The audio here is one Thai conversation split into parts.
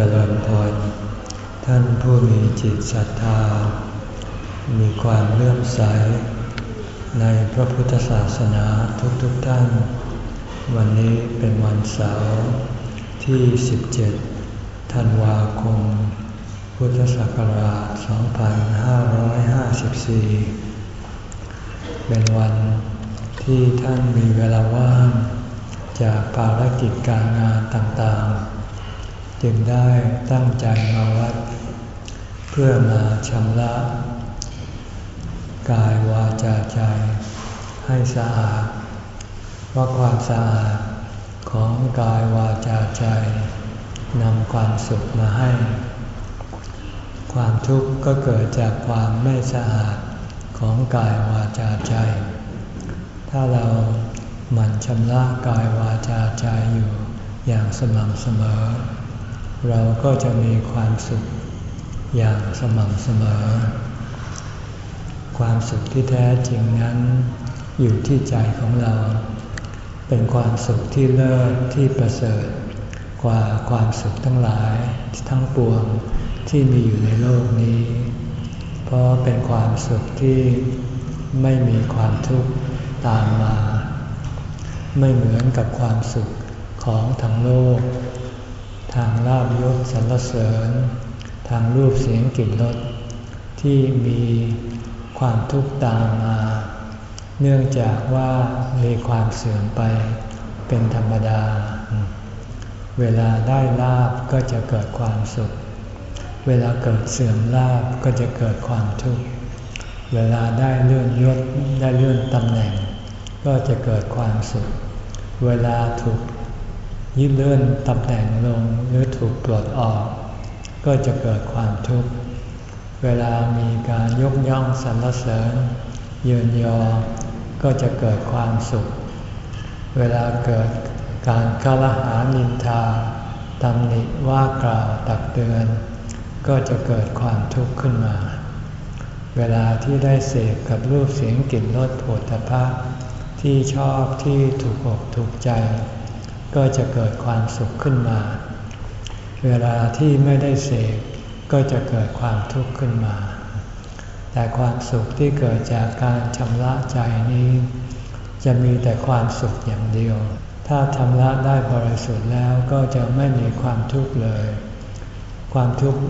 เจริญพร ท่านผู้มีจิตศรัทธา มีความเลื่อมใส ในพระพุทธศาสนาทุกๆทท่าน วันนี้เป็นวันเสาร์ที่ 17 ธันวาคม พุทธศักราช 2554 เป็นวันที่ท่านมีเวลาว่าง จากภารกิจการงานต่างๆ จึงได้ตั้งใจมาวัด เพื่อมาชำระ กายวาจาใจให้สะอาดเพราความสะอาดของกายวาจาใจนำความสุขมาให้ ความทุกข์ก็เกิดจากความไม่สะอาดของกายวาจาใจ ถ้าเราหมั่นชำระกายวาจาใจอยู่อย่างสม่ำเสมอ เราก็จะมีความสุขอย่างสม่ำเสมอ ความสุขที่แท้จริงนั้นอยู่ที่ใจของเรา เป็นความสุขที่เลิศที่ประเสริฐ กว่าความสุขทั้งหลายทั้งปวงที่มีอยู่ในโลกนี้ เพราะเป็นความสุขที่ไม่มีความทุกข์ตามมา ไม่เหมือนกับความสุขของทั้งโลก ทางลาบยศสรรเสริญ ทางรูปเสียงกลิ่นรสที่มีความทุกข์ตามมา เนื่องจากว่ามีความเสื่อมไปเป็นธรรมดา เวลาได้ลาบก็จะเกิดความสุข เวลาเกิดเสื่อมลาบก็จะเกิดความทุกข์ เวลาได้เลื่อนยศได้เลื่อนตำแหน่ง ก็จะเกิดความสุข เวลาถูก ยึดเลื่อนตำแหน่งลงหรือถูกปลดออก ก็จะเกิดความทุกข์ เวลามีการยกย่องสรรเสริญเยืนยอ ก็จะเกิดความสุข เวลาเกิดการคารหานินทาตำหนิว่ากล่าวตักเตือน ก็จะเกิดความทุกข์ขึ้นมา เวลาที่ได้เสพกับรูปเสียงกลิ่นรสโผฏฐะที่ชอบที่ถูกอกถูกใจ ก็จะเกิดความสุขขึ้นมา เวลาที่ไม่ได้เสกก็จะเกิดความทุกข์ขึ้นมา แต่ความสุขที่เกิดจากการชำระใจนี้ จะมีแต่ความสุขอย่างเดียว ถ้าชำระได้บริสุทธิ์แล้วก็จะไม่มีความทุกข์เลย ความทุกข์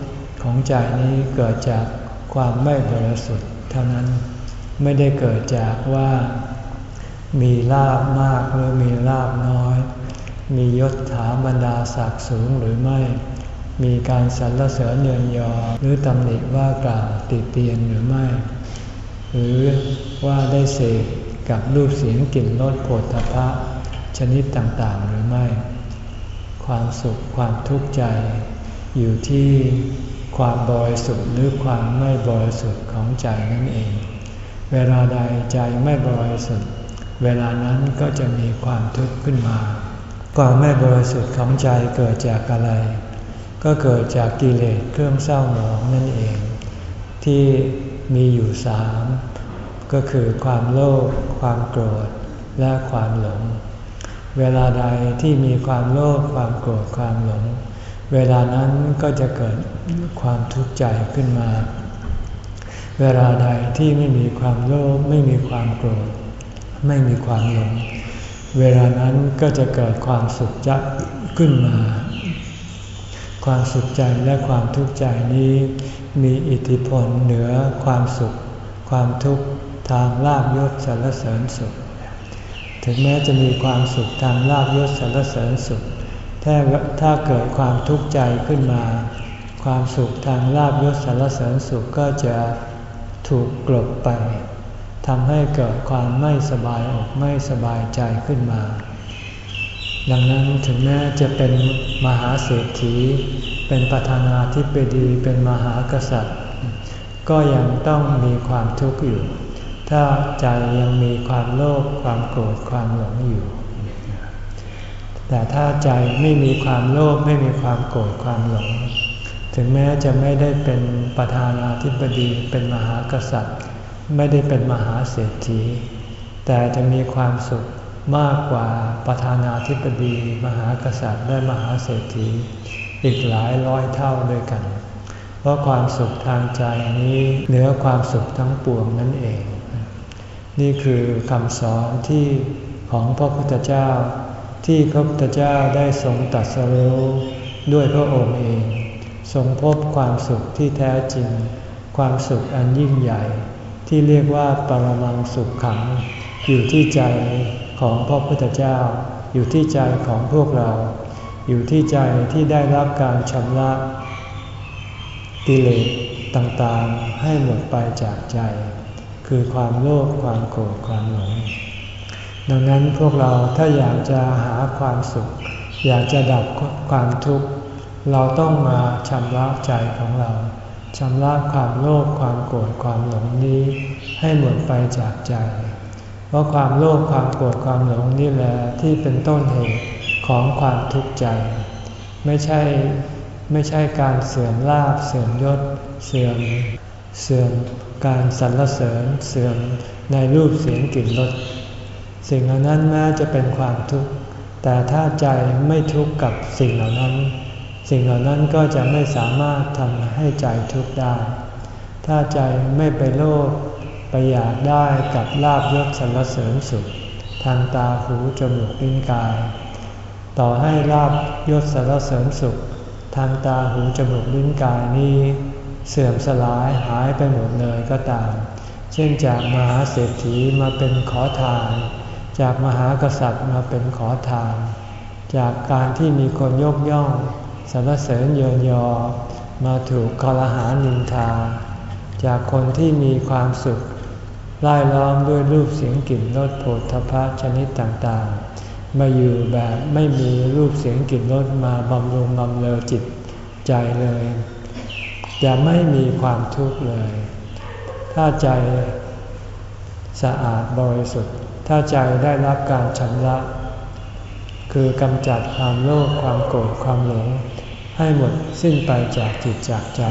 ของใจนี้เกิดจากความไม่บริสุทธิ์เท่านั้นไม่ได้เกิดจากว่ามีลาบมากหรือมีลาบน้อย มียศถาบรรดาศักดิ์สูงหรือไม่ มีการสรรเสริญเนือนยอหรือตำหนิว่ากล่าวติเตียนหรือไม่ หรือว่าได้เสกกับรูปเสียงกลิ่นรสโผฏฐพะชนิดต่างๆหรือไม่ ความสุขความทุกข์ใจ อยู่ที่ความบริสุทธิ์หรือความไม่บริสุทธิ์ของใจนั่นเอง เวลาใดใจไม่บริสุทธิ์ เวลานั้นก็จะมีความทุกข์ขึ้นมา ความไม่บริสุทธิ์ของใจเกิดจากอะไร ก็เกิดจากกิเลสเครื่องเศร้าหมองนั่นเอง ที่มีอยู่สามก็คือความโลภความโกรธและความหลง เวลาใดที่มีความโลภความโกรธความหลง เวลานั้นก็จะเกิดความทุกข์ใจขึ้นมา เวลาใดที่ไม่มีความโลภไม่มีความโกรธ ไม่มีความหลง เวลานั้นก็จะเกิดความสุขใจขึ้นมา ความสุขใจและความทุกข์ใจนี้ มีอิทธิพลเหนือความสุข ความทุกข์ทางลาบยศสารเสริญสุข ถึงแม้จะมีความสุขทางลาบยศสารเสริญสุขถ้าถ้าเกิดความทุกข์ใจขึ้นมา ความสุขทางลาบยศสารเสริญสุขก็จะถูกกลบไป ทำให้เกิดความไม่สบายอกไม่สบายใจขึ้นมา ดังนั้นถึงแม้จะเป็นมหาเศรษฐี เป็นประธานาธิบดีเป็นมหากษัตริย์ ก็ยังต้องมีความทุกข์อยู่ ถ้าใจยังมีความโลภความโกรธความหลงอยู่ แต่ถ้าใจไม่มีความโลภไม่มีความโกรธความหลง ถึงแม้จะไม่ได้เป็นประธานาธิบดีเป็นมหากษัตริย์ ไม่ได้เป็นมหาเศรษฐี แต่จะมีความสุขมากกว่าประธานาธิบดี มหากษัตริย์และมหาเศรษฐี อีกหลายร้อยเท่าด้วยกัน เพราะความสุขทางใจนี้เหนือความสุขทั้งปวงนั่นเอง นี่คือคำสอนที่ของพระพุทธเจ้า ที่พระพุทธเจ้าได้ทรงตัดสรู้ด้วยพระองค์เอง ทรงพบความสุขที่แท้จริง ความสุขอันยิ่งใหญ่ ที่เรียกว่าปรมังสุขขัง อยู่ที่ใจของพระพุทธเจ้า อยู่ที่ใจของพวกเรา อยู่ที่ใจที่ได้รับการชำระกิเลสต่างๆ ให้หมดไปจากใจ คือความโลภความโกรธความหลงดังนั้นพวกเราถ้าอยากจะหาความสุข อยากจะดับความทุกข์ เราต้องมาชำระใจของเรา ชำระความโลภความโกรธความหลงนี้ให้หมดไปจากใจ เพราะความโลภความโกรธความหลงนี่แหละที่เป็นต้นเหตุของความทุกข์ใจ ไม่ใช่ไม่ใช่การเสื่อมลาบเสื่อมยศ เสื่อมเสื่อมการสรรเสริญเสื่อมในรูปเสียงกลิ่นรสสิ่งเหล่านั้นแม้จะเป็นความทุกข์แต่ถ้าใจไม่ทุกข์กับสิ่งเหล่านั้น สิ่งเหล่านั้นก็จะไม่สามารถทำให้ใจทุกข์ได้ ถ้าใจไม่ไปโลภไปอยากได้กับลาบยศสรรเสริญสุข ทางตาหูจมูกลิ้นกาย ต่อให้ลาบยศสรรเสริญสุข ทางตาหูจมูกลิ้นกายนี้ เสื่อมสลายหายไปหมดเลยก็ตาม เช่นจากมหาเศรษฐีมาเป็นขอทาน จากมหากษัตริย์มาเป็นขอทาน จากการที่มีคนยกย่อง สรรเสริญเยินยอ มาถูกคอรหานินทา จากคนที่มีความสุขไล่ล้อมด้วยรูปเสียงกลิ่นรสโผฏฐพะชนิดต่างๆ มาอยู่แบบไม่มีรูปเสียงกลิ่นรสมาบำรุงบำเรอจิตใจเลย จะไม่มีความทุกข์เลย ถ้าใจสะอาดบริสุทธิ์ ถ้าใจได้รับการชำระ คือกำจัดความโลภความโกรธความหลง ให้หมดสิ้นไปจากจิตจากใจ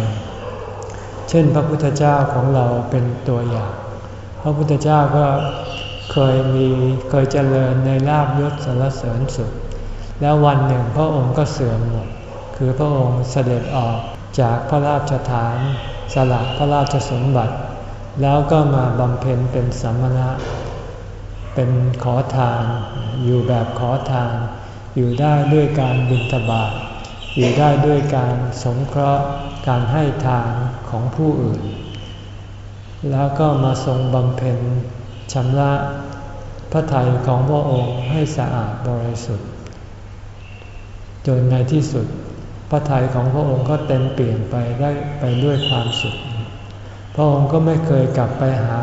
เช่นพระพุทธเจ้าของเราเป็นตัวอย่าง พระพุทธเจ้าก็เคยมีเคยเจริญในลาบยศสารเสริญสุข แล้ววันหนึ่งพระองค์ก็เสื่อมหมด คือพระองค์เสด็จออกจากพระราชฐานสละพระราชสมบัติ แล้วก็มาบำเพ็ญเป็นสัมมณะ เป็นขอทาน อยู่แบบขอทาน อยู่ได้ด้วยการบิณฑบาต อยู่ได้ด้วยการสงเคราะห์การให้ทานของผู้อื่น แล้วก็มาทรงบำเพ็ญชำระพระทัยของพระองค์ให้สะอาดบริสุทธิ์ จนในที่สุด พระทัยของพระองค์ก็เต็มเปลี่ยนไปได้ไปด้วยความสุข พระองค์ก็ไม่เคยกลับไปหา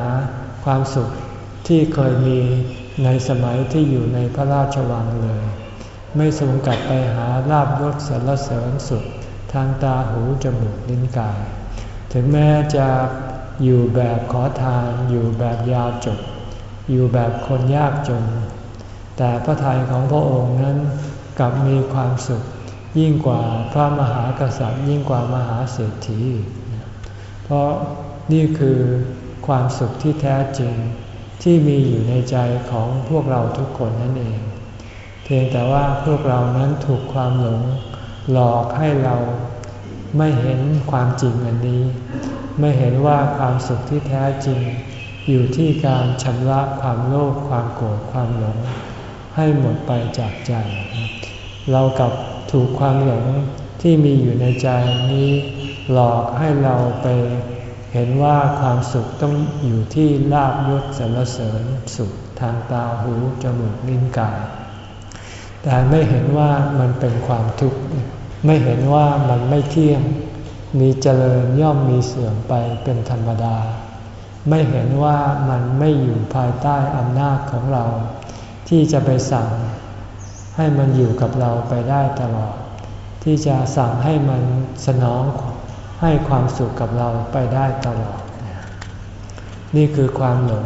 ความสุขที่เคยมีในสมัยที่อยู่ในพระราชวังเลย ไม่ทรงกลับไปหาลาบยศสรรเสริญสุขทางตาหูจมูกลิ้นกาย ถึงแม้จะอยู่แบบขอทานอยู่แบบยาวจบอยู่แบบคนยากจน แต่พระทัยของพระองค์นั้นกลับมีความสุข ยิ่งกว่าพระมหากษัตริย์ ยิ่งกว่ามหาเศรษฐี เพราะนี่คือความสุขที่แท้จริงที่มีอยู่ในใจของพวกเราทุกคนนั่นเอง เพียงแต่ว่าพวกเรานั้นถูกความหลงหลอกให้เราไม่เห็นความจริงอันนี้ ไม่เห็นว่าความสุขที่แท้จริง อยู่ที่การชำระความโลภความโกรธความหลง ให้หมดไปจากใจ เรากับถูกความหลงที่มีอยู่ในใจนี้ หลอกให้เราไปเห็นว่าความสุขต้องอยู่ที่ลาบยศสรรเสริญสุขทางตาหูจมูกลิ้นกาย แต่ไม่เห็นว่ามันเป็นความทุกข์ ไม่เห็นว่ามันไม่เที่ยง มีเจริญย่อมมีเสื่อมไปเป็นธรรมดา ไม่เห็นว่ามันไม่อยู่ภายใต้อำนาจของเรา ที่จะไปสั่ง ให้มันอยู่กับเราไปได้ตลอด ที่จะสั่งให้มันสนองให้ความสุขกับเราไปได้ตลอด นี่คือความหลง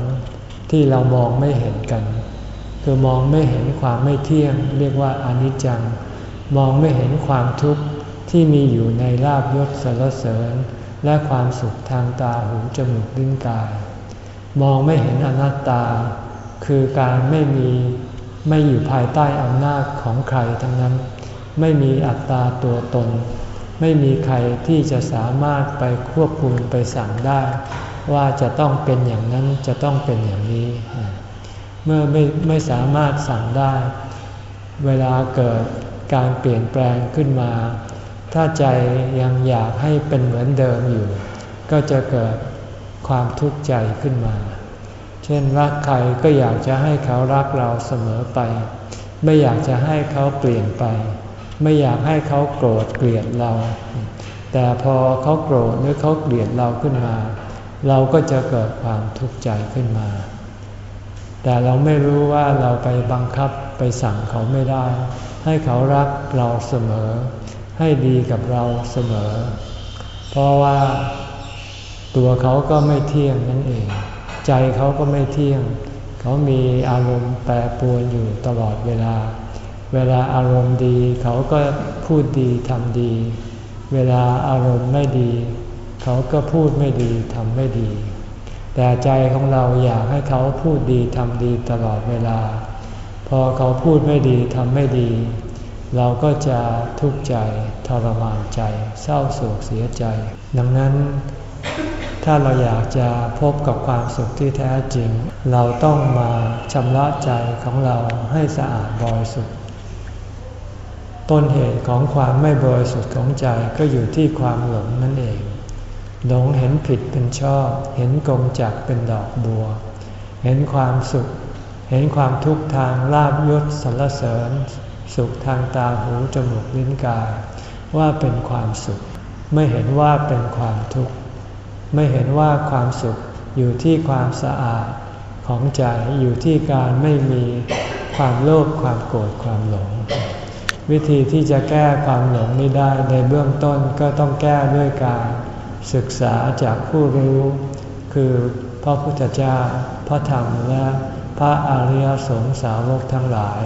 ที่เรามองไม่เห็นกัน คือมองไม่เห็นความไม่เที่ยง เรียกว่าอนิจจัง มองไม่เห็นความทุกข์ที่มีอยู่ในลาบยศสรรเสริญ และความสุขทางตาหูจมูกลิ้นกาย มองไม่เห็นอนัตตา คือการไม่มีไม่อยู่ภายใต้อำนาจของใครทั้งนั้น ไม่มีอัตตาตัวตน ไม่มีใครที่จะสามารถไปควบคุมไปสั่งได้ ว่าจะต้องเป็นอย่างนั้นจะต้องเป็นอย่างนี้ เมื่อไม่ไม่สามารถสั่งได้ เวลาเกิดการเปลี่ยนแปลงขึ้นมา ถ้าใจยังอยากให้เป็นเหมือนเดิมอยู่ ก็จะเกิดความทุกข์ใจขึ้นมา เช่นรักใครก็อยากจะให้เขารักเราเสมอไป ไม่อยากจะให้เขาเปลี่ยนไป ไม่อยากให้เขาโกรธเกลียดเรา แต่พอเขาโกรธหรือเขาเกลียดเราขึ้นมา เราก็จะเกิดความทุกข์ใจขึ้นมา แต่เราไม่รู้ว่าเราไปบังคับไปสั่งเขาไม่ได้ ให้เขารักเราเสมอ ให้ดีกับเราเสมอ เพราะว่าตัวเขาก็ไม่เที่ยงนั่นเอง ใจเขาก็ไม่เที่ยง เขามีอารมณ์แปรปรวนอยู่ตลอดเวลา เวลาอารมณ์ดีเขาก็พูดดีทำดี เวลาอารมณ์ไม่ดี เขาก็พูดไม่ดีทำไม่ดี แต่ใจของเราอยากให้เขาพูดดีทำดีตลอดเวลา พอเขาพูดไม่ดีทำไม่ดี เราก็จะทุกข์ใจทรมานใจ เศร้าโศกเสียใจ ดังนั้น ถ้าเราอยากจะพบกับความสุขที่แท้จริง เราต้องมาชำระใจของเราให้สะอาดบริสุทธิ์ต้นเหตุของความไม่บริสุทธิ์ของใจก็อยู่ที่ความหลงนั่นเอง หลงเห็นผิดเป็นชอบ เห็นกงจักเป็นดอกบัว เห็นความสุข เห็นความทุกข์ทางลาบยศสรรเสริญ สุขทางตาหูจมูกลิ้นกาย ว่าเป็นความสุข ไม่เห็นว่าเป็นความทุกข์ ไม่เห็นว่าความสุขอยู่ที่ความสะอาดของใจอยู่ที่การไม่มีความโลภความโกรธความหลง วิธีที่จะแก้ความหลงนี้ได้ในเบื้องต้นก็ต้องแก้ด้วยการ ศึกษาจากผู้รู้ คือพระพุทธเจ้า พระธรรมและพระอริยสงสาวกทั้งหลาย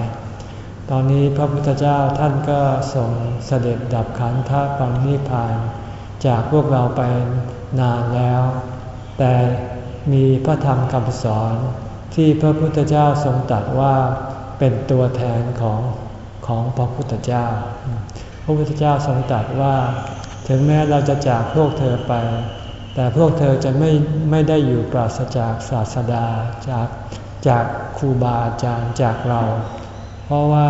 ตอนนี้พระพุทธเจ้าท่านก็ทรงเสด็จดับขันธปรินิพาน จากพวกเราไปนานแล้ว แต่มีพระธรรมคำสอนที่พระพุทธเจ้าทรงตรัสว่าเป็นตัวแทนของของพระพุทธเจ้า พระพุทธเจ้าทรงตรัสว่า ถึงแม้เราจะจากพวกเธอไป แต่พวกเธอจะไม่ไม่ได้อยู่ปราศจากศาสดาจากจากครูบาอาจารย์จากเรา เพราะว่า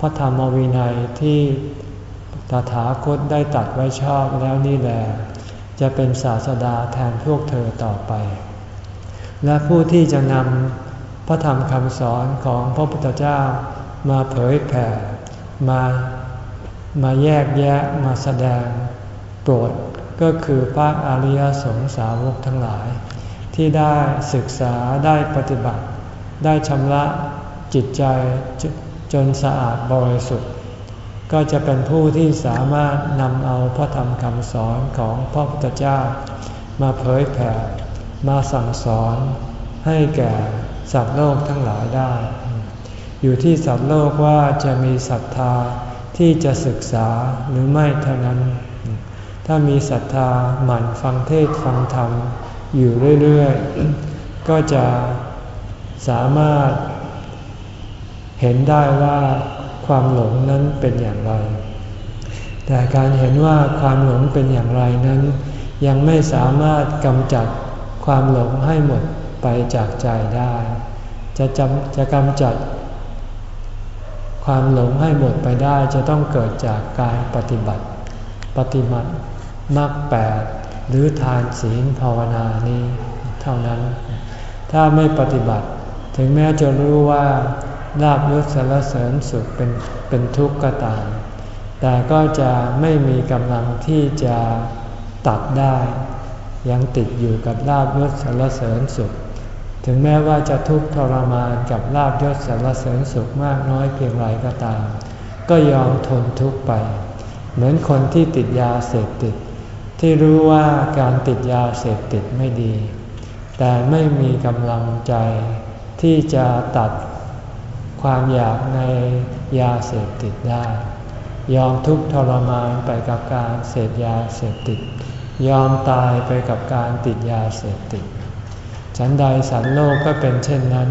พระธรรมวินัยที่ตถาคตได้ตัดไว้ชอบแล้วนี่แหละจะเป็นศาสดาแทนพวกเธอต่อไป และผู้ที่จะนำพระธรรมคำสอนของพระพุทธเจ้ามาเผยแผ่ มามาแยกแยะมาแสดง โปรดก็คือพระอริยสงสาวกทั้งหลาย ที่ได้ศึกษาได้ปฏิบัติ ได้ชำระจิตใจจนสะอาดบริสุทธิ์ ก็จะเป็นผู้ที่สามารถนำเอาพระธรรมคำสอนของพระพุทธเจ้า มาเผยแผ่มาสั่งสอนให้แก่สัตว์โลกทั้งหลายได้ อยู่ที่สัตว์โลกว่าจะมีศรัทธาที่จะศึกษาหรือไม่เท่านั้น ถ้ามีศรัทธาหมั่นฟังเทศฟังธรรมอยู่เรื่อยๆ ก็จะสามารถเห็นได้ว่าความหลงนั้นเป็นอย่างไร แต่การเห็นว่าความหลงเป็นอย่างไรนั้น ยังไม่สามารถกำจัดความหลงให้หมดไปจากใจได้ จะจำจะกำจัด ความหลงให้หมดไปได้จะต้องเกิดจากการปฏิบัติ ปฏิบัติ มรรคแปดหรือทานศีลภาวนานี้เท่านั้น ถ้าไม่ปฏิบัติ ถึงแม้จะรู้ว่าลาบยศสารเสริญสุขเป็นเป็นทุกข์ก็ตาม แต่ก็จะไม่มีกำลังที่จะตัดได้ ยังติดอยู่กับลาบยศสารเสริญสุข ถึงแม้ว่าจะทุกข์ทรมานกับลาบยศสารเสริญสุขมากน้อยเพียงไรก็ตาม ก็ยอมทนทุกข์ไป เหมือนคนที่ติดยาเสพติด ที่รู้ว่าการติดยาเสพติดไม่ดี แต่ไม่มีกำลังใจที่จะตัดความอยากในยาเสพติดได้ ยอมทุกข์ทรมานไปกับการเสพยาเสพติด ยอมตายไปกับการติดยาเสพติด ฉันใดสัตว์โลกก็เป็นเช่นนั้น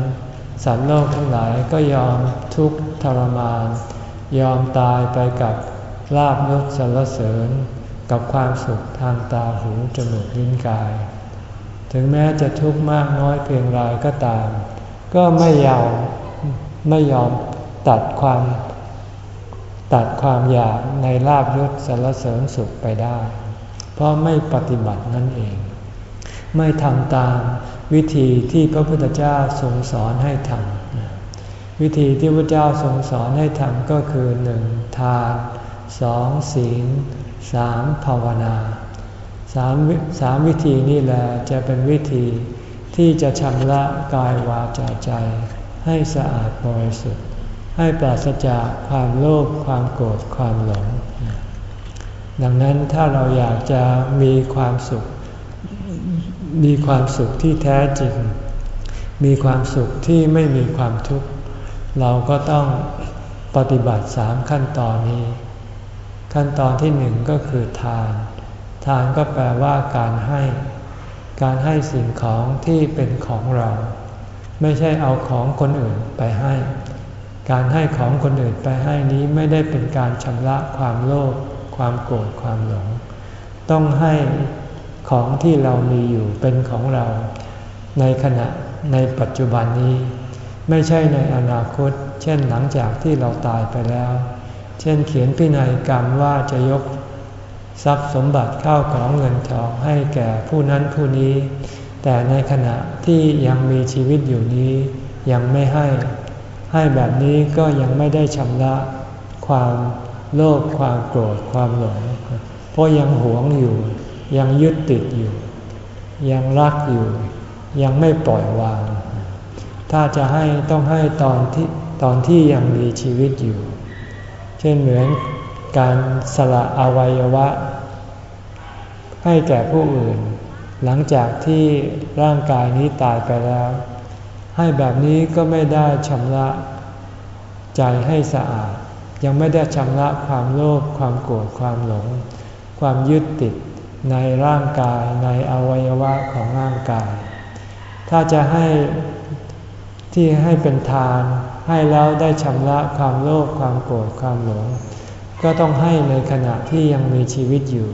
สัตว์โลกทั้งหลายก็ยอมทุกข์ทรมาน ยอมตายไปกับลาบยศสรรเสริญ กับความสุขทางตาหูจมูกลิ้นกาย ถึงแม้จะทุกข์มากน้อยเพียงไรก็ตาม ก็ไม่ยอมไม่ยอมตัดความ ตัดความอยากในลาบยศสรรเสริญสุขไปได้ เพราะไม่ปฏิบัตินั่นเอง ไม่ทำตามวิธีที่พระพุทธเจ้าทรงสอนให้ทำวิธีที่พระเจ้าทรงสอนให้ทำก็คือหนึ่งทานสองศีล สามภาวนาสามสามวิธีนี่แหละจะเป็นวิธีที่จะชำระกายวาจาใจ ให้สะอาดบริสุทธิ์ให้ปราศจากความโลภความโกรธความหลง ดังนั้นถ้าเราอยากจะมีความสุข มีความสุขที่แท้จริง มีความสุขที่ไม่มีความทุกข์ เราก็ต้องปฏิบัติสามขั้นตอนนี้ ขั้นตอนที่หนึ่งก็คือทาน ทานก็แปลว่าการให้ การให้สิ่งของที่เป็นของเรา ไม่ใช่เอาของคนอื่นไปให้ การให้ของคนอื่นไปให้นี้ไม่ได้เป็นการชำระความโลภความโกรธความหลง ต้องให้ของที่เรามีอยู่เป็นของเรา ในขณะในปัจจุบันนี้ ไม่ใช่ในอนาคต เช่นหลังจากที่เราตายไปแล้ว เช่นเขียนพินัยกรรมว่าจะยกทรัพย์สมบัติเข้าของเงินทองให้แก่ผู้นั้นผู้นี้ แต่ในขณะที่ยังมีชีวิตอยู่นี้ยังไม่ให้ ให้แบบนี้ก็ยังไม่ได้ชำระความโลภความโกรธความหลงเพราะยังหวงอยู่ ยังยึดติดอยู่ ยังรักอยู่ ยังไม่ปล่อยวาง ถ้าจะให้ต้องให้ตอนที่ตอนที่ยังมีชีวิตอยู่ ช่นเหมือนการสละอวัยวะ ให้แก่ผู้อื่น หลังจากที่ร่างกายนี้ตายไปแล้ว ให้แบบนี้ก็ไม่ได้ชำระใจให้สะอาด ยังไม่ได้ชำระความโลภความโกรธความหลง ความยึดติดในร่างกายในอวัยวะของร่างกาย ถ้าจะให้ ที่ให้เป็นทาน ให้แล้วได้ชำระความโลภความโกรธความหลง ก็ต้องให้ในขณะที่ยังมีชีวิตอยู่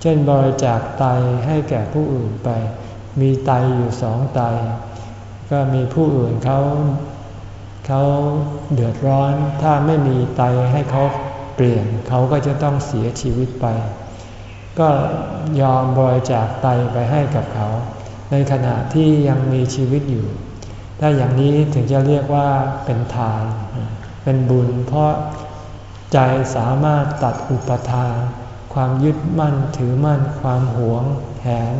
เช่นบริจาคไตให้แก่ผู้อื่นไป มีไตอยู่สองไต ก็มีผู้อื่นเขาเขาเดือดร้อนถ้าไม่มีไตให้เขาเปลี่ยนเขาก็จะต้องเสียชีวิตไป ก็ยอมบริจาคไตไปให้กับเขา ในขณะที่ยังมีชีวิตอยู่ ถ้าอย่างนี้ถึงจะเรียกว่าเป็นทาน เป็นบุญ เพราะใจสามารถตัดอุปทาน ความยึดมั่นถือมั่น ความหวงแหน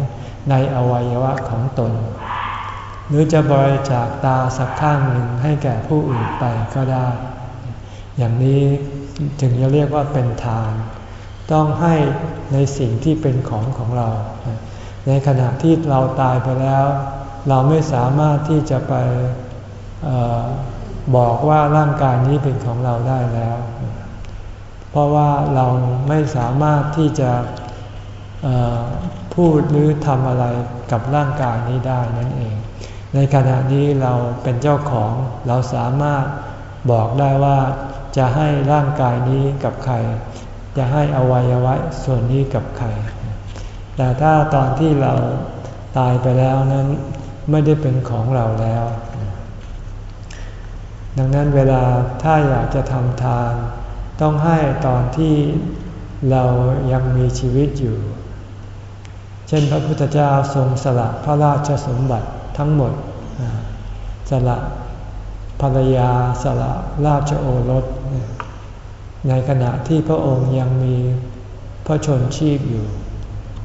ในอวัยวะของตน หรือจะบริจาคตาสักข้างหนึ่งให้แก่ผู้อื่นไปก็ได้ อย่างนี้ถึงจะเรียกว่าเป็นทาน ต้องให้ในสิ่งที่เป็นของของเรา ในขณะที่เราตายไปแล้ว เราไม่สามารถที่จะไปออบอกว่าร่างกายนี้เป็นของเราได้แล้ว เพราะว่าเราไม่สามารถที่จะพูดหรือทำอะไรกับร่างกายนี้ได้นั่นเอง ในขณะนี้เราเป็นเจ้าของเราสามารถบอกได้ว่าจะให้ร่างกายนี้กับใคร จะให้อวัยวะส่วนนี้กับใคร แต่ถ้าตอนที่เราตายไปแล้วนั้น ไม่ได้เป็นของเราแล้ว ดังนั้นเวลาถ้าอยากจะทำทาน ต้องให้ตอนที่เรายังมีชีวิตอยู่ เช่นพระพุทธเจ้าทรงสละพระราชสมบัติทั้งหมด สละภรรยาสละราชโอรส ในขณะที่พระองค์ยังมีพระชนชีพอยู่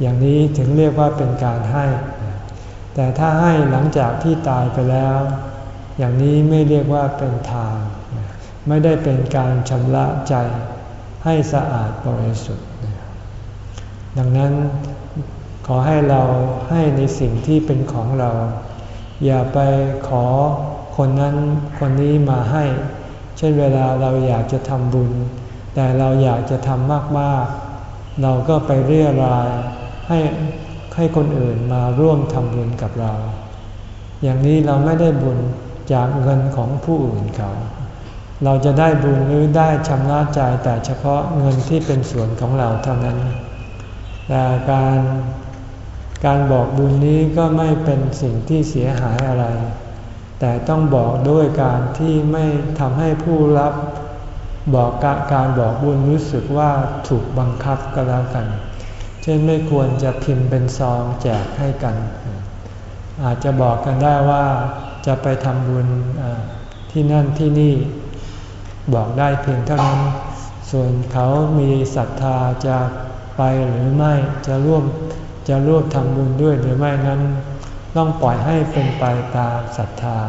อย่างนี้ถึงเรียกว่าเป็นการให้ แต่ถ้าให้หลังจากที่ตายไปแล้ว อย่างนี้ไม่เรียกว่าเป็นทาน ไม่ได้เป็นการชำระใจให้สะอาดบริสุทธิ์ ดังนั้นขอให้เราให้ในสิ่งที่เป็นของเรา อย่าไปขอคนนั้นคนนี้มาให้ เช่นเวลาเราอยากจะทำบุญ แต่เราอยากจะทำมากๆ เราก็ไปเรียรายให้ ให้คนอื่นมาร่วมทำบุญกับเรา อย่างนี้เราไม่ได้บุญจากเงินของผู้อื่นเขา เราจะได้บุญหรือได้ชำระใจแต่เฉพาะเงินที่เป็นส่วนของเราเท่านั้น แต่การการบอกบุญนี้ก็ไม่เป็นสิ่งที่เสียหายอะไร แต่ต้องบอกด้วยการที่ไม่ทำให้ผู้รับบอกการบอกบุญรู้สึกว่าถูกบังคับก็แล้วกัน ช่นไม่ควรจะพิมพ์เป็นซองแจกให้กัน อาจจะบอกกันได้ว่าจะไปทำบุญที่นั่นที่นี่บอกได้เพียงเท่านั้น ส่วนเขามีศรัทธาจะไปหรือไม่จะร่วมจะร่วมทำบุญด้วยหรือไม่นั้น ต้องปล่อยให้เป็นไปตามศรัทธา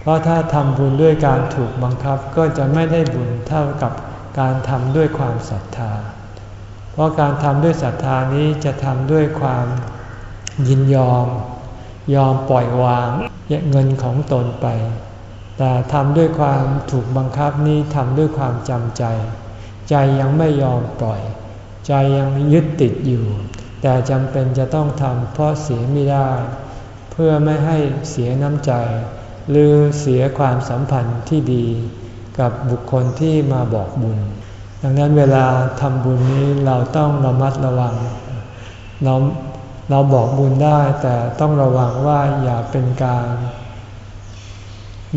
เพราะถ้าทำบุญด้วยการถูกบังคับก็จะไม่ได้บุญเท่ากับการทำด้วยความศรัทธา ราะการทำด้วยศรัทธานี้จะทำด้วยความยินยอม ยอมปล่อยวางเงินของตนไป แต่ทำด้วยความถูกบังคับนี้ทำด้วยความจำใจ ใจยังไม่ยอมปล่อย ใจยังยึดติดอยู่ แต่จำเป็นจะต้องทำเพราะเสียไม่ได้ เพื่อไม่ให้เสียน้ำใจ หรือเสียความสัมพันธ์ที่ดี กับบุคคลที่มาบอกบุญ ดังนั้นเวลาทำบุญนี้เราต้องระมัดระวัง เราเราบอกบุญได้แต่ต้องระวังว่าอย่าเป็นการ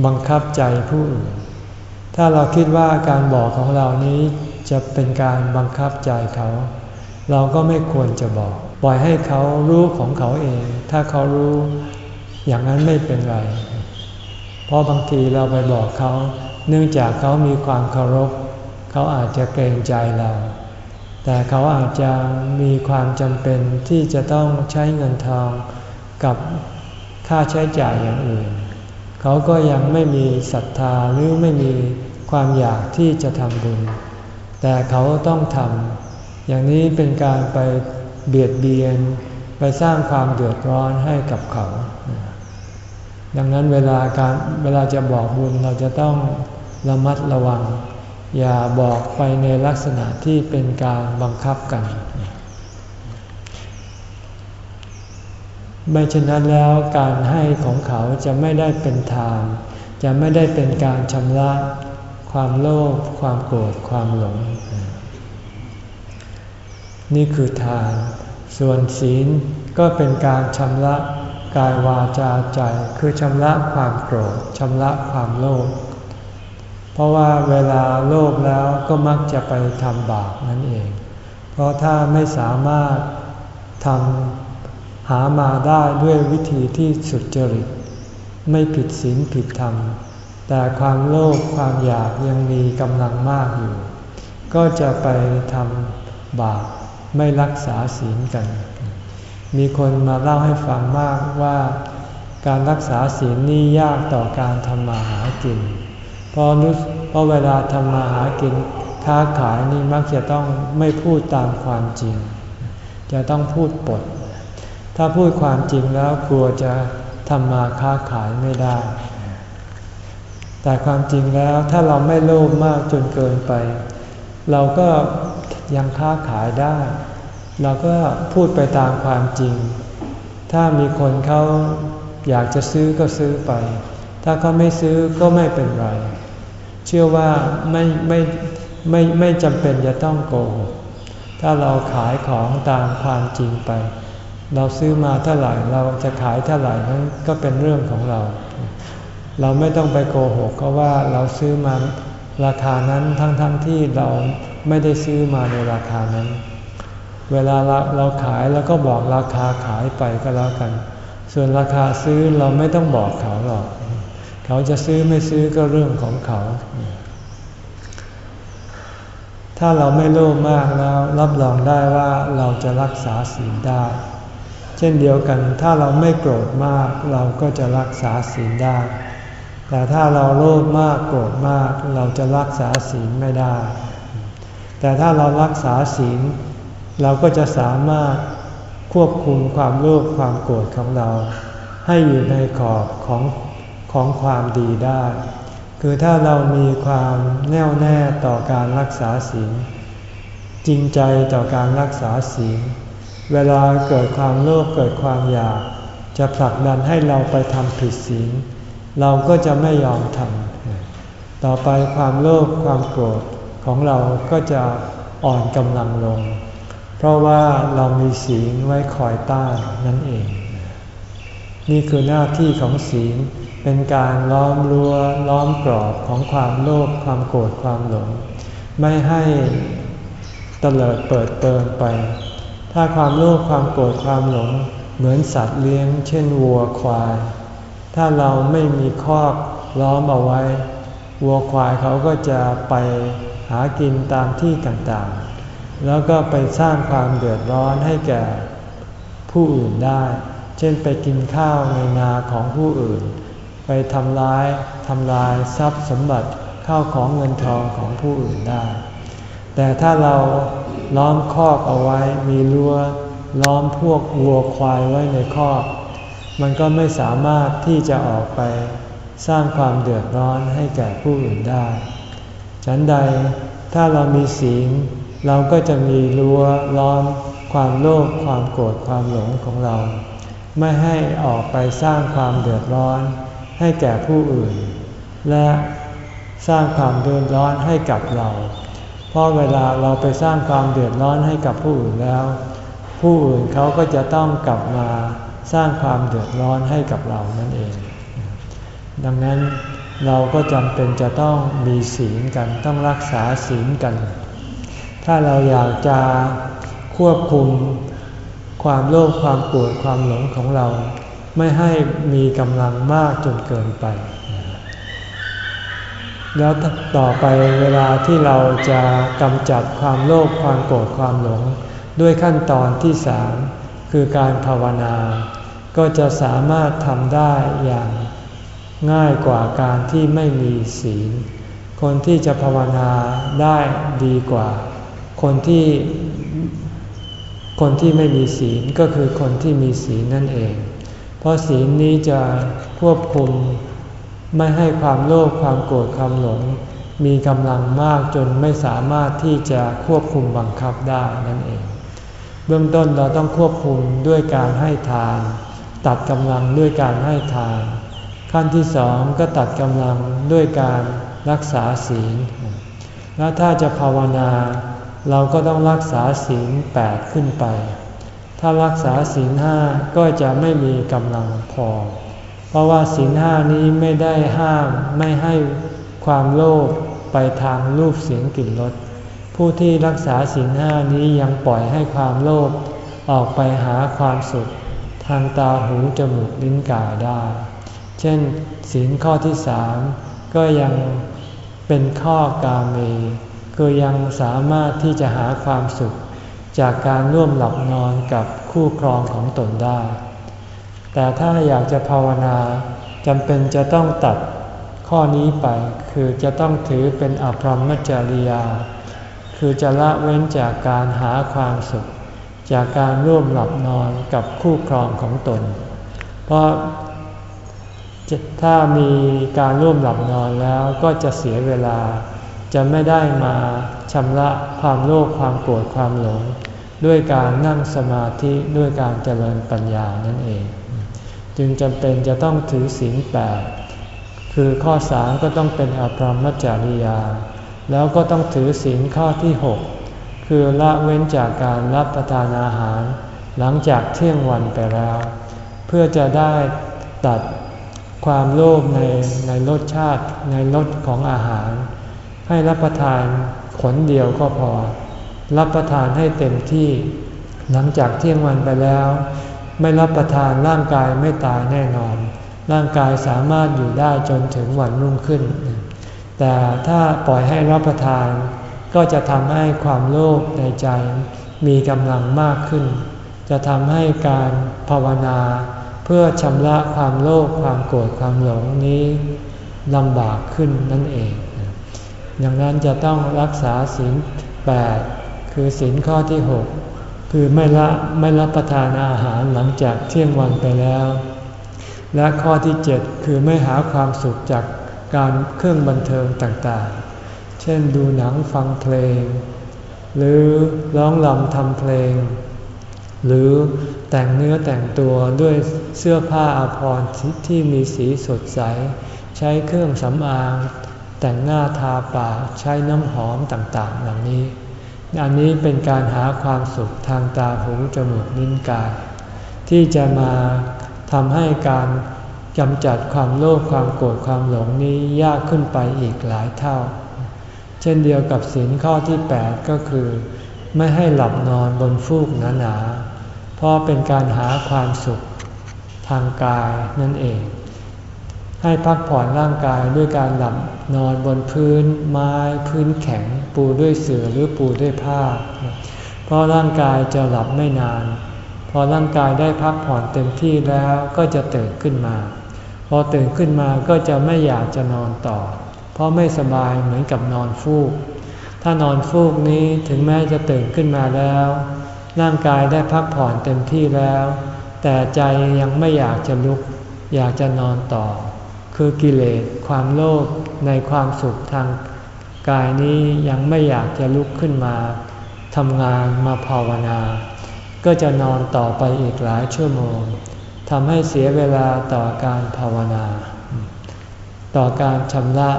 บังคับใจผู้อื่น ถ้าเราคิดว่าการบอกของเรานี้จะเป็นการบังคับใจเขา เราก็ไม่ควรจะบอก ปล่อยให้เขารู้ของเขาเอง ถ้าเขารู้อย่างนั้นไม่เป็นไร เพราะบางทีเราไปบอกเขา เนื่องจากเขามีความเคารพ เขาอาจจะเกรงใจเรา แต่เขาอาจจะมีความจำเป็นที่จะต้องใช้เงินทองกับค่าใช้จ่ายอย่างอื่น เขาก็ยังไม่มีศรัทธาหรือไม่มีความอยากที่จะทำบุญ แต่เขาต้องทำอย่างนี้เป็นการไปเบียดเบียนไปสร้างความเดือดร้อนให้กับเขา ดังนั้นเวลาการเวลาจะบอกบุญเราจะต้องระมัดระวัง อย่าบอกไปในลักษณะที่เป็นการบังคับกัน ไม่เช่นนั้นแล้วการให้ของเขาจะไม่ได้เป็นทานจะไม่ได้เป็นการชำระความโลภความโกรธความหลง นี่คือทาน ส่วนศีลก็เป็นการชำระกายวาจาใจ คือชำระความโกรธชำระความโลภ เพราะว่าเวลาโลภแล้วก็มักจะไปทำบาปนั่นเอง เพราะถ้าไม่สามารถทำหามาได้ด้วยวิธีที่สุดจริต ไม่ผิดศีลผิดธรรม แต่ความโลภความอยากยังมีกำลังมากอยู่ ก็จะไปทำบาปไม่รักษาศีลกัน มีคนมาเล่าให้ฟังมากว่า การรักษาศีลนี่ยากต่อการทำมาหากิน เพราะรู้เพราะเวลาทำมาหากินค้าขายนี่มักจะต้องไม่พูดตามความจริง จะต้องพูดปด ถ้าพูดความจริงแล้วกลัวจะทำมาค้าขายไม่ได้ แต่ความจริงแล้วถ้าเราไม่โลภมากจนเกินไป เราก็ยังค้าขายได้ เราก็พูดไปตามความจริง ถ้ามีคนเขาอยากจะซื้อก็ซื้อไป ถ้าเขาไม่ซื้อก็ไม่เป็นไร เชื่อว่าไม่ไม่ไม่ไม่จำเป็นจะต้องโกงถ้าเราขายของตามความจริงไป เราซื้อมาเท่าไหร่เราจะขายเท่าไหร่นั้นก็เป็นเรื่องของเรา เราไม่ต้องไปโกหกก็ว่าเราซื้อมาราคานั้นทั้งๆทที่เราไม่ได้ซื้อมาในราคานั้น เวลาเราเราขายแล้วก็บอกราคาขายไปก็แล้วกัน ส่วนราคาซื้อเราไม่ต้องบอกเขาหรอก เขาจะซื้อไม่ซื้อก็เรื่องของเขา ถ้าเราไม่โลภมากแล้วรับรองได้ว่าเราจะรักษาศีลได้ เช่นเดียวกันถ้าเราไม่โกรธมากเราก็จะรักษาศีลได้ แต่ถ้าเราโลภมากโกรธมากเราจะรักษาศีลไม่ได้ แต่ถ้าเรารักษาศีล เราก็จะสามารถควบคุมความโลภความโกรธของเรา ให้อยู่ในขอบของ ของความดีได้ คือถ้าเรามีความแน่วแน่ต่อการรักษาศีลจริงใจต่อการรักษาศีลเวลาเกิดความโลภเกิดความอยาก จะผลักดันให้เราไปทำผิดศีลเราก็จะไม่ยอมทำต่อไปความโลภความโกรธของเราก็จะอ่อนกำลังลง เพราะว่าเรามีศีลไว้คอยต้านนั่นเอง นี่คือหน้าที่ของศีล เป็นการล้อมรั้วล้อมกรอบของความโลภความโกรธความหลง ไม่ให้เตลิดเปิดเปิงไป ถ้าความโลภความโกรธความหลง เหมือนสัตว์เลี้ยง เช่นวัวควาย ถ้าเราไม่มีคอกล้อมเอาไว้ วัวควายเขาก็จะไปหากินตามที่ต่างๆ แล้วก็ไปสร้างความเดือดร้อนให้แก่ผู้อื่นได้ เช่นไปกินข้าวในนาของผู้อื่น ทำร้ายทำลายทรัพย์สมบัติเข้าของเงินทองของผู้อื่นได้ แต่ถ้าเราล้อมคอกเอาไว้มีรั้วล้อมพวกวัวควายไว้ในคอก มันก็ไม่สามารถที่จะออกไปสร้างความเดือดร้อนให้แก่ผู้อื่นได้ ฉันใดถ้าเรามีศีลเราก็จะมีรั้วล้อมความโลภความโกรธความหลงของเรา ไม่ให้ออกไปสร้างความเดือดร้อน ให้แก่ผู้อื่น และสร้างความเดือดร้อนให้กับเรา เพราะเวลาเราไปสร้างความเดือดร้อนให้กับผู้อื่นแล้ว ผู้อื่นเขาก็จะต้องกลับมาสร้างความเดือดร้อนให้กับเรานั่นเอง ดังนั้นเราก็จำเป็นจะต้องมีศีลกันต้องรักษาศีลกัน ถ้าเราอยากจะควบคุมความโลภความโกรธความหลงของเรา ไม่ให้มีกำลังมากจนเกินไป แล้วต่อไปเวลาที่เราจะกำจัดความโลภความโกรธความหลง ด้วยขั้นตอนที่สามคือการภาวนา ก็จะสามารถทำได้อย่างง่ายกว่าการที่ไม่มีศีล คนที่จะภาวนาได้ดีกว่า คนที่คนที่ไม่มีศีลก็คือคนที่มีศีลนั่นเอง เพราะศีลนี้จะควบคุมไม่ให้ความโลภความโกรธความหลง มีกำลังมากจนไม่สามารถที่จะควบคุมบังคับได้นั่นเอง เบื้องต้นเราต้องควบคุมด้วยการให้ทาน ตัดกำลังด้วยการให้ทาน ขั้นที่สองก็ตัดกำลังด้วยการรักษาศีล แล้วถ้าจะภาวนา เราก็ต้องรักษาศีลแปดขึ้นไป ถ้ารักษาศีลห้าก็จะไม่มีกำลังพอ เพราะว่าศีลห้านี้ไม่ได้ห้ามไม่ให้ความโลภไปทางรูปเสียงกลิ่นรสผู้ที่รักษาศีลห้านี้ยังปล่อยให้ความโลภออกไปหาความสุข ทางตาหูจมูกลิ้นกายได้ เช่น ศีลข้อที่สามก็ยังเป็นข้อกาเมคือยังสามารถที่จะหาความสุข จากการร่วมหลับนอนกับคู่ครองของตนได้ แต่ถ้าอยากจะภาวนาจำเป็นจะต้องตัดข้อนี้ไป คือจะต้องถือเป็นอภรรมจริยา คือจะละเว้นจากการหาความสุข จากการร่วมหลับนอนกับคู่ครองของตน เพราะถ้ามีการร่วมหลับนอนแล้วก็จะเสียเวลา จะไม่ได้มาชำระความโลภความโกรธความหลง ด้วยการนั่งสมาธิด้วยการเจริญปัญญานั่นเอง จึงจำเป็นจะต้องถือศีลแปดคือข้อสามก็ต้องเป็นอภรรมจริยา แล้วก็ต้องถือศีลข้อที่หกคือละเว้นจากการรับประทานอาหาร หลังจากเที่ยงวันไปแล้ว เพื่อจะได้ตัดความโลภในในรสชาติในรสของอาหาร ให้รับประทานขนเดียวก็พอ รับประทานให้เต็มที่ หลังจากเที่ยงวันไปแล้ว ไม่รับประทานร่างกายไม่ตายแน่นอน ร่างกายสามารถอยู่ได้จนถึงวันรุ่งขึ้น แต่ถ้าปล่อยให้รับประทาน ก็จะทำให้ความโลภในใจมีกำลังมากขึ้น จะทำให้การภาวนา เพื่อชำระความโลภความโกรธความหลงนี้ลำบากขึ้นนั่นเอง ดังนั้นจะต้องรักษาศีลแปด คือศีลข้อที่หกคือไม่ละไม่รับประทานอาหารหลังจากเที่ยงวันไปแล้ว และข้อที่เจ็ดคือไม่หาความสุขจากการเครื่องบันเทิงต่างๆ เช่นดูหนังฟังเพลง หรือร้องลำทำเพลง หรือแต่งเนื้อแต่งตัวด้วยเสื้อผ้าอาภรณ์ที่มีสีสดใส ใช้เครื่องสำอาง แต่งหน้าทาปากใช้น้ำหอมต่างๆ เหล่านี้ อันนี้เป็นการหาความสุขทางตาหูจมูกลิ้นกาย ที่จะมาทำให้การกำจัดความโลภความโกรธความหลงนี้ยากขึ้นไปอีกหลายเท่า เช่นเดียวกับศีลข้อที่ 8 ก็คือ ไม่ให้หลับนอนบนฟูกหนาๆเพราะเป็นการหาความสุขทางกายนั่นเอง ให้พักผ่อนร่างกายด้วยการหลับนอนบนพื้นไม้พื้นแข็ง ปูด้วยเสื่อหรือปูด้วยผ้า เพราะร่างกายจะหลับไม่นาน พอร่างกายได้พักผ่อนเต็มที่แล้วก็จะตื่นขึ้นมา พอตื่นขึ้นมาก็จะไม่อยากจะนอนต่อ เพราะไม่สบายเหมือนกับนอนฟูก ถ้านอนฟูกนี้ถึงแม้จะตื่นขึ้นมาแล้ว ร่างกายได้พักผ่อนเต็มที่แล้ว แต่ใจยังไม่อยากจะลุก อยากจะนอนต่อ คือกิเลสความโลภในความสุขทางกายนี้ยังไม่อยากจะลุกขึ้นมาทำงานมาภาวนา ก็จะนอนต่อไปอีกหลายชั่วโมงทำให้เสียเวลาต่อการภาวนา ต่อการชำระ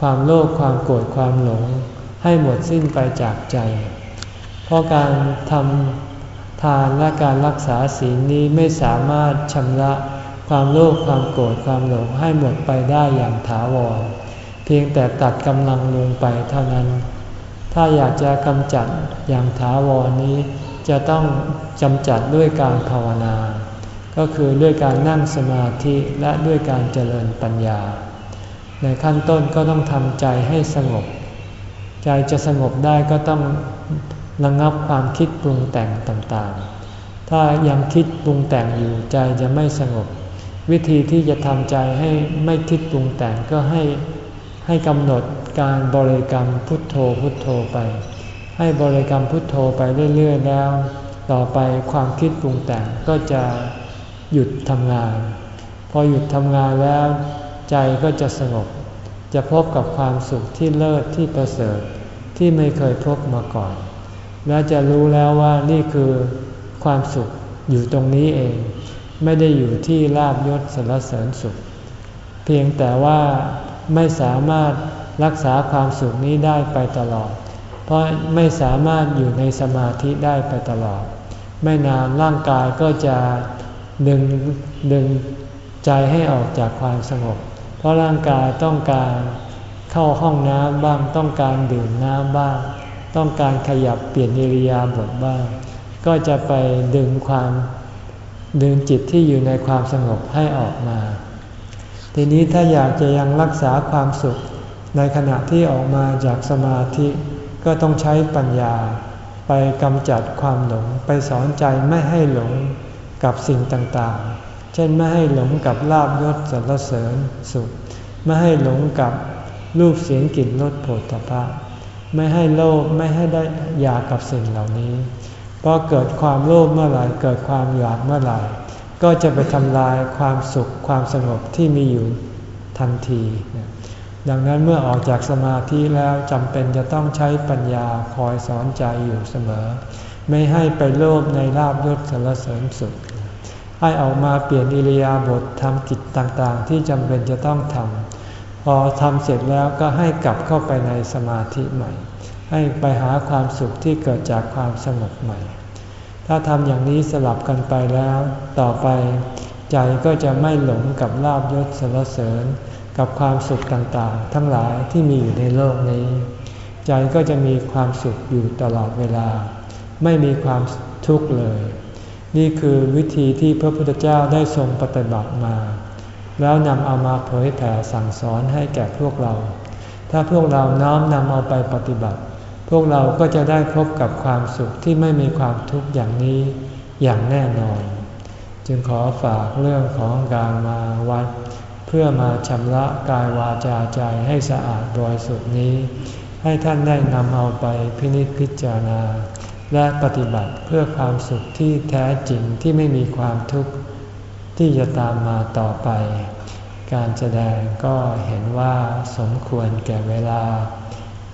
ความโลภความโกรธความหลง ให้หมดสิ้นไปจากใจ เพราะการทำทานและการรักษาศีลนี้ไม่สามารถชำระ ความโลภความโกรธความหลงให้หมดไปได้อย่างถาวร เพียงแต่ตัดกำลังลงไปเท่านั้น ถ้าอยากจะกำจัดอย่างถาวรนี้ จะต้องกำจัดด้วยการภาวนา ก็คือด้วยการนั่งสมาธิและด้วยการเจริญปัญญา ในขั้นต้นก็ต้องทำใจให้สงบ ใจจะสงบได้ก็ต้องระงับความคิดปรุงแต่งต่างๆ ถ้ายังคิดปรุงแต่งอยู่ใจจะไม่สงบ วิธีที่จะทำใจให้ไม่คิดปรุงแต่งก็ให้ให้กำหนดการบริกรรมพุทโธพุทโธไป ให้บริกรรมพุทโธไปเรื่อยๆแล้ว ต่อไปความคิดปรุงแต่งก็จะหยุดทำงาน พอหยุดทำงานแล้ว ใจก็จะสงบ จะพบกับความสุขที่เลิศที่ประเสริฐที่ไม่เคยพบมาก่อน และจะรู้แล้วว่านี่คือความสุขอยู่ตรงนี้เอง ไม่ได้อยู่ที่ลาบยศสรรเสริญสุข เพียงแต่ว่าไม่สามารถรักษาความสุขนี้ได้ไปตลอด เพราะไม่สามารถอยู่ในสมาธิได้ไปตลอด ไม่นานร่างกายก็จะดึงดึงใจให้ออกจากความสงบ เพราะร่างกายต้องการเข้าห้องน้ำบ้าง ต้องการดื่มน้ำบ้าง ต้องการขยับเปลี่ยนอิริยาบถบ้าง ก็จะไปดึงความ ดึงจิตที่อยู่ในความสงบให้ออกมา ทีนี้ถ้าอยากจะยังรักษาความสุข ในขณะที่ออกมาจากสมาธิก็ต้องใช้ปัญญา ไปกำจัดความหลง ไปสอนใจไม่ให้หลงกับสิ่งต่างๆ เช่นไม่ให้หลงกับลาบยศสรรเสริญสุข ไม่ให้หลงกับรูปเสียงกลิ่นรสโผฏฐัพพะไม่ให้โลภไม่ให้ได้อยากกับสิ่งเหล่านี้ ราะเกิดความโลภเมื่อไหร่เกิดความอยากเมื่อไหร่ ก็จะไปทำลายความสุขความสงบที่มีอยู่ทันที ดังนั้นเมื่อออกจากสมาธิแล้วจำเป็นจะต้องใช้ปัญญาคอยสอนใจอยู่เสมอ ไม่ให้ไปโลภในลาบยศสรรเสริญสุข ให้ออกมาเปลี่ยนอิริยาบถทำกิจต่างๆ ที่จำเป็นจะต้องทำพอทำเสร็จแล้วก็ให้กลับเข้าไปในสมาธิใหม่ ให้ไปหาความสุขที่เกิดจากความสงบใหม่ ถ้าทำอย่างนี้สลับกันไปแล้ว ต่อไป ใจก็จะไม่หลงกับลาบยศสรรเสริญ กับความสุขต่างๆ ทั้งหลายที่มีอยู่ในโลกนี้ ใจก็จะมีความสุขอยู่ตลอดเวลา ไม่มีความทุกข์เลย นี่คือวิธีที่พระพุทธเจ้าได้ทรงปฏิบัติมา แล้วนำเอามาเผยแผ่สั่งสอนให้แก่พวกเรา ถ้าพวกเราน้อมนำเอาไปปฏิบัติ พวกเราก็จะได้พบกับความสุขที่ไม่มีความทุกข์อย่างนี้อย่างแน่นอน จึงขอฝากเรื่องของการมาวัด เพื่อมาชำระกายวาจาใจให้สะอาดบริสุทธิ์นี้ ให้ท่านได้นำเอาไปพินิจพิจารณา และปฏิบัติเพื่อความสุขที่แท้จริงที่ไม่มีความทุกข์ที่จะตามมาต่อไป การแสดงก็เห็นว่าสมควรแก่เวลา